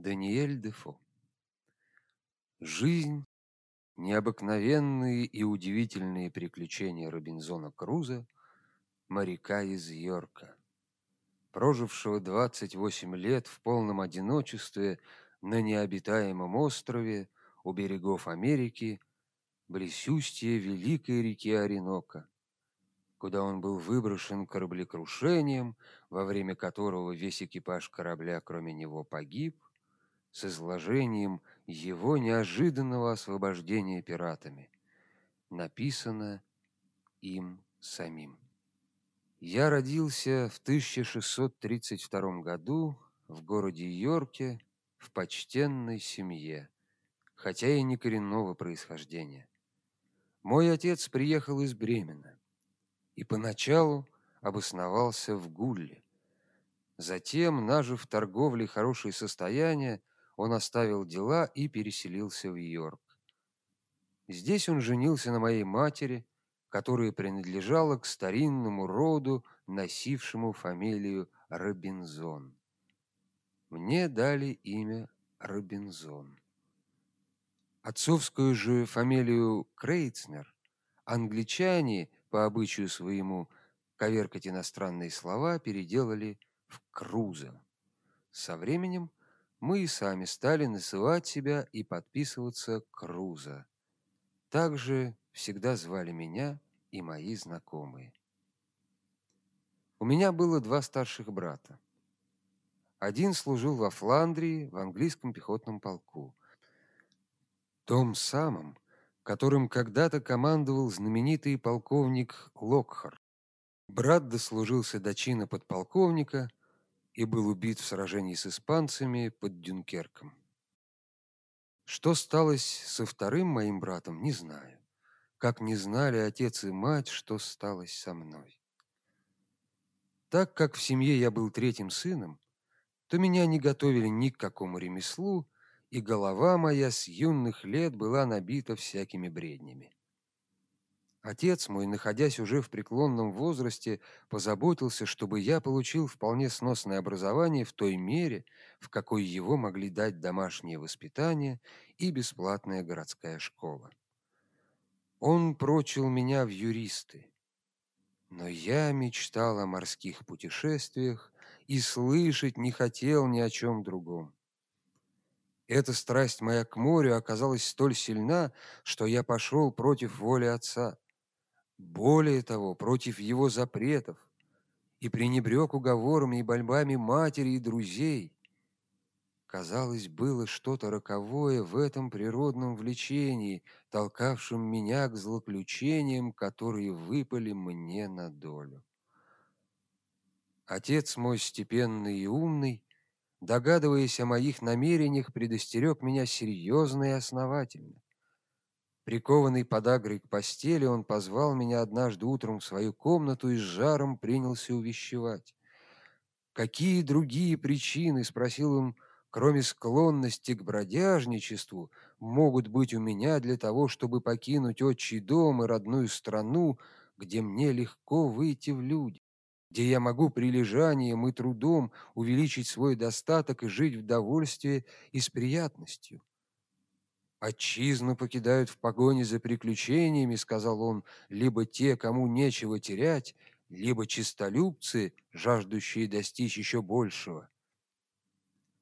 Даниэль Дефо. Жизнь, необыкновенные и удивительные приключения Робинзона Круза, моряка из Йорка, прожившего 28 лет в полном одиночестве на необитаемом острове у берегов Америки, близ великой реки Оренока, куда он был выброшен кораблекрушением, во время которого весь экипаж корабля, кроме него, погиб с изложением его неожиданного освобождения пиратами, написано им самим. Я родился в 1632 году в городе Йорке в почтенной семье, хотя и не коренного происхождения. Мой отец приехал из Бремена и поначалу обосновался в Гулле. Затем, нажив в торговле хорошее состояние, он оставил дела и переселился в Йорк. Здесь он женился на моей матери, которая принадлежала к старинному роду, носившему фамилию Робинзон. Мне дали имя Робинзон. Отцовскую же фамилию Крейцнер англичане по обычаю своему коверкать иностранные слова переделали в Круза. Со временем мы и сами стали называть себя и подписываться Круза. Также всегда звали меня и мои знакомые. У меня было два старших брата. Один служил во Фландрии в английском пехотном полку, том самом, которым когда-то командовал знаменитый полковник Локхар. Брат дослужился до чина подполковника и был убит в сражении с испанцами под Дюнкерком. Что сталось со вторым моим братом, не знаю. Как не знали отец и мать, что сталось со мной. Так как в семье я был третьим сыном, то меня не готовили ни к какому ремеслу, и голова моя с юных лет была набита всякими бреднями. Отец мой, находясь уже в преклонном возрасте, позаботился, чтобы я получил вполне сносное образование в той мере, в какой его могли дать домашнее воспитание и бесплатная городская школа. Он прочил меня в юристы. Но я мечтал о морских путешествиях и слышать не хотел ни о чем другом. Эта страсть моя к морю оказалась столь сильна, что я пошел против воли отца более того, против его запретов и пренебрег уговорами и больбами матери и друзей. Казалось, было что-то роковое в этом природном влечении, толкавшем меня к злоключениям, которые выпали мне на долю. Отец мой степенный и умный, догадываясь о моих намерениях, предостерег меня серьезно и основательно. Прикованный подагрой к постели, он позвал меня однажды утром в свою комнату и с жаром принялся увещевать. Какие другие причины, спросил он, кроме склонности к бродяжничеству, могут быть у меня для того, чтобы покинуть отчий дом и родную страну, где мне легко выйти в люди, где я могу прилежанием и трудом увеличить свой достаток и жить в довольстве и с приятностью? Отчизну покидают в погоне за приключениями, сказал он, либо те, кому нечего терять, либо чистолюбцы, жаждущие достичь еще большего.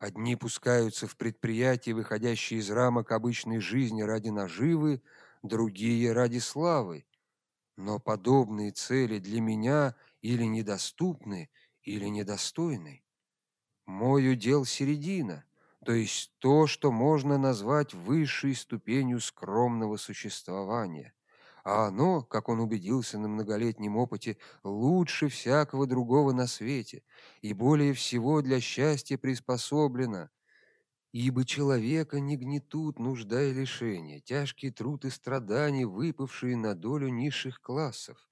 Одни пускаются в предприятия, выходящие из рамок обычной жизни ради наживы, другие ради славы. Но подобные цели для меня или недоступны, или недостойны. Мой удел середина то есть то, что можно назвать высшей ступенью скромного существования. А оно, как он убедился на многолетнем опыте, лучше всякого другого на свете и более всего для счастья приспособлено. Ибо человека не гнетут нужда и лишения, тяжкий труд и страдания, выпавшие на долю низших классов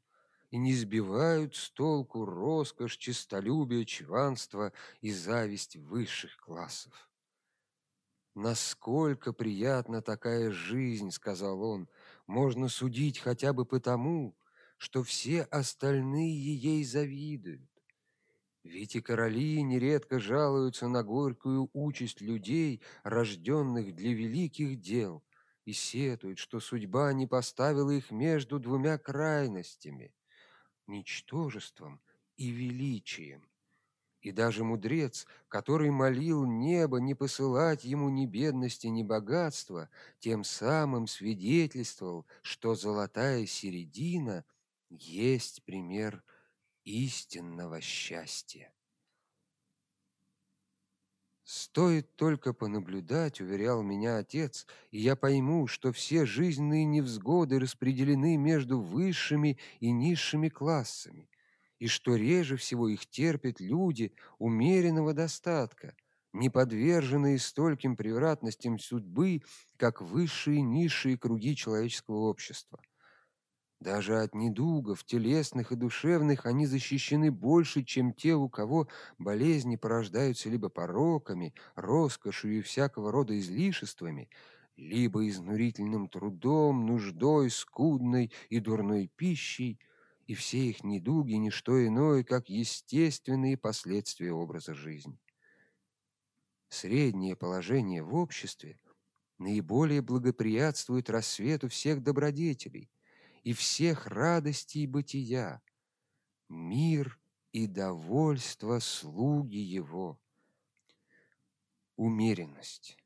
и не сбивают с толку роскошь, честолюбие, чванство и зависть высших классов. Насколько приятна такая жизнь, сказал он, можно судить хотя бы потому, что все остальные ей завидуют. Ведь и короли нередко жалуются на горькую участь людей, рожденных для великих дел, и сетуют, что судьба не поставила их между двумя крайностями ничтожеством и величием. И даже мудрец, который молил небо не посылать ему ни бедности, ни богатства, тем самым свидетельствовал, что золотая середина есть пример истинного счастья. Стоит только понаблюдать, уверял меня отец, и я пойму, что все жизненные невзгоды распределены между высшими и низшими классами, и что реже всего их терпят люди умеренного достатка, не подверженные стольким превратностям судьбы, как высшие и низшие круги человеческого общества. Даже от недугов телесных и душевных они защищены больше, чем те, у кого болезни порождаются либо пороками, роскошью и всякого рода излишествами, либо изнурительным трудом, нуждой, скудной и дурной пищей, и все их недуги не что иное, как естественные последствия образа жизни. Среднее положение в обществе наиболее благоприятствует рассвету всех добродетелей и всех радостей бытия, мир и довольство слуги его. Умеренность,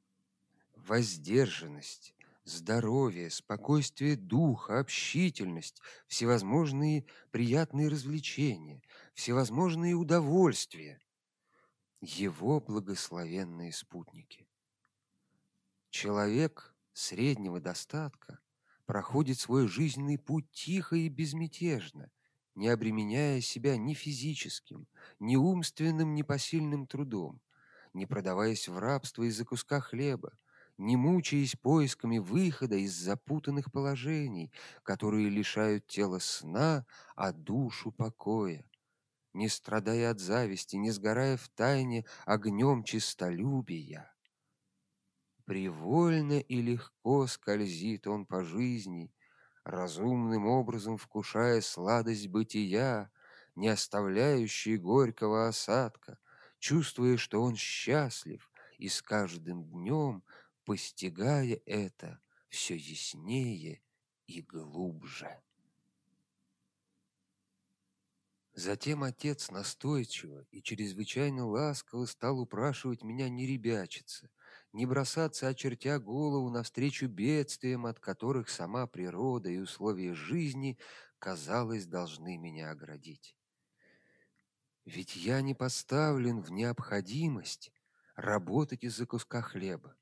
воздержанность, здоровье, спокойствие духа, общительность, всевозможные приятные развлечения, всевозможные удовольствия его благословенные спутники. Человек среднего достатка проходит свой жизненный путь тихо и безмятежно, не обременяя себя ни физическим, ни умственным, ни посильным трудом, не продаваясь в рабство из-за куска хлеба, не мучаясь поисками выхода из запутанных положений, которые лишают тела сна, а душу покоя, не страдая от зависти, не сгорая в тайне огнем честолюбия. Привольно и легко скользит он по жизни, разумным образом вкушая сладость бытия, не оставляющий горького осадка, чувствуя, что он счастлив, и с каждым днем постигая это все яснее и глубже. Затем отец настойчиво и чрезвычайно ласково стал упрашивать меня не ребячиться, не бросаться, очертя голову навстречу бедствиям, от которых сама природа и условия жизни, казалось, должны меня оградить. Ведь я не поставлен в необходимость работать из-за куска хлеба,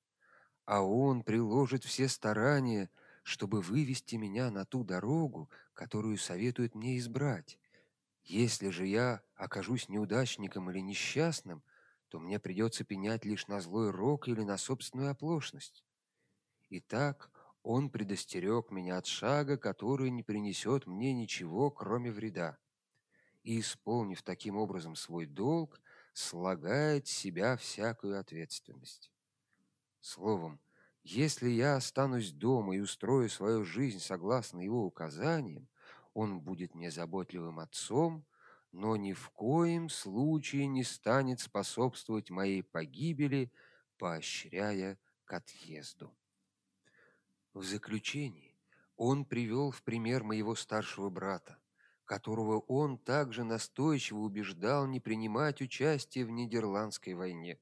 а он приложит все старания, чтобы вывести меня на ту дорогу, которую советует мне избрать. Если же я окажусь неудачником или несчастным, то мне придется пенять лишь на злой рок или на собственную оплошность. Итак, он предостерег меня от шага, который не принесет мне ничего, кроме вреда. И исполнив таким образом свой долг, слагает себя всякую ответственность. Словом, если я останусь дома и устрою свою жизнь согласно его указаниям, он будет мне заботливым отцом, но ни в коем случае не станет способствовать моей погибели, поощряя к отъезду. В заключении он привел в пример моего старшего брата, которого он также настойчиво убеждал не принимать участие в Нидерландской войне.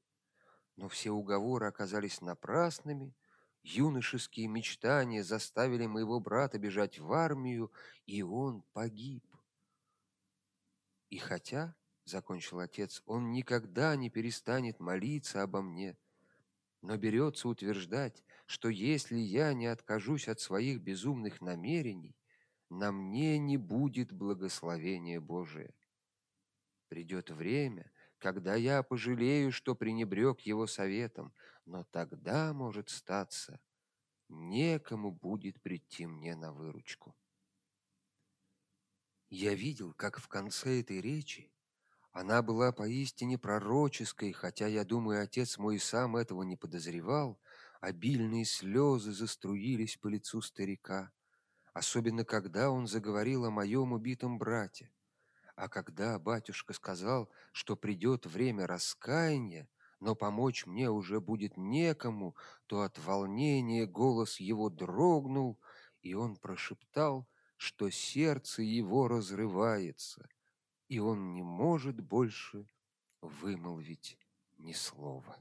Но все уговоры оказались напрасными. Юношеские мечтания заставили моего брата бежать в армию, и он погиб. И хотя, закончил отец, он никогда не перестанет молиться обо мне, но берется утверждать, что если я не откажусь от своих безумных намерений, на мне не будет благословения Божия. Придет время, когда я пожалею, что пренебрег его советом, но тогда может статься некому будет прийти мне на выручку. Я видел, как в конце этой речи она была поистине пророческой, хотя я думаю, отец мой сам этого не подозревал. Обильные слезы заструились по лицу старика, особенно когда он заговорил о моем убитом брате. А когда батюшка сказал, что придет время раскаяния, но помочь мне уже будет некому, то от волнения голос его дрогнул, и он прошептал, что сердце его разрывается, и он не может больше вымолвить ни слова.